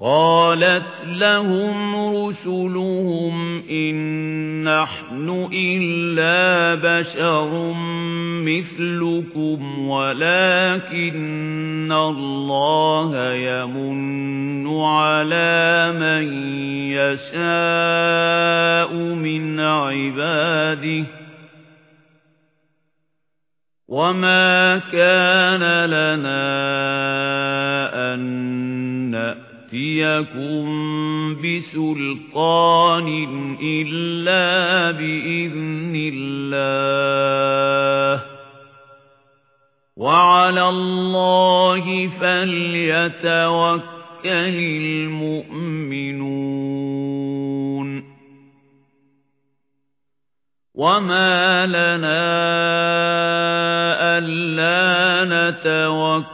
قالت لهم رسلهم إن نحن إلا بشر مثلكم ولكن الله يمن على من يشاء من عباده وما كان لنا أن نأتي يَأْتِيَكُم بِسُلْطَانٍ إِلَّا بِإِذْنِ اللَّهِ وَعَلَى اللَّهِ فَلْيَتَوَكَّلِ الْمُؤْمِنُونَ وَمَا لَنَا أَلَّا نَتَوَكَّلَ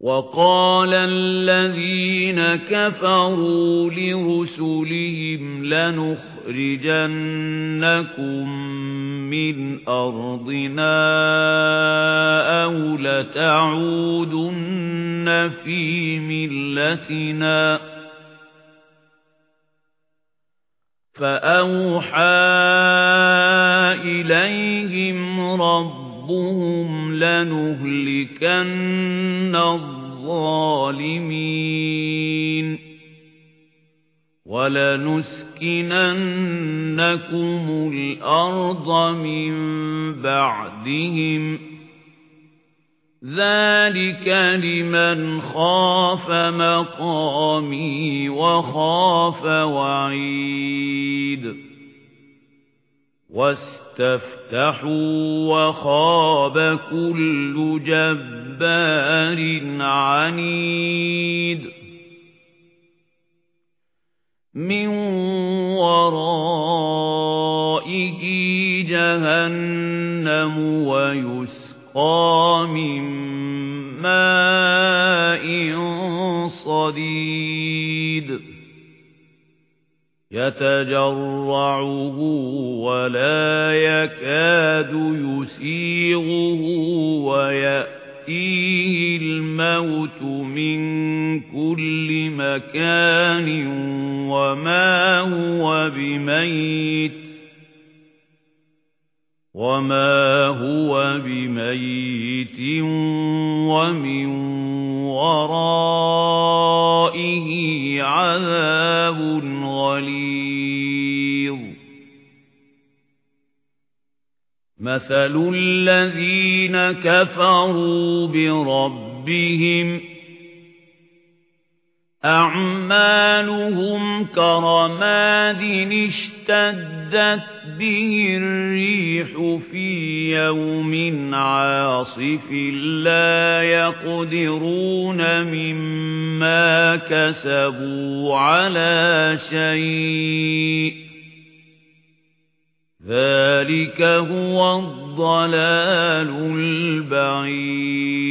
وَقَالَ الَّذِينَ كَفَرُوا لِرُسُلِهِمْ لَنُخْرِجَنَّكُمْ مِنْ أَرْضِنَا أَوْ لَتَعُودُنَّ فِي مِلَّتِنَا. فَأَوْحَى إِلَيْهِمْ رَبُّهُمْ رَبُّهُمْ لَنُهْلِكَنَّ الظَّالِمِينَ وَلَنُسْكِنَنَّكُمُ الْأَرْضَ مِنْ بَعْدِهِمْ ذَلِكَ لِمَنْ خَافَ مَقَامِي وَخَافَ وَعِيدِ واستفتحوا وخاب كل جبار عنيد من ورائه جهنم ويسقى من ماء صديد يتجرعه ولا يكاد يسيغه ويأتيه الموت من كل مكان وما هو بميت وما هو بميت ومن ورائه مثل الذين كفروا بربهم أعمالهم كرماد اشتدت به الريح في يوم عاصف لا يقدرون مما كسبوا على شيء ذلك هو الضلال البعيد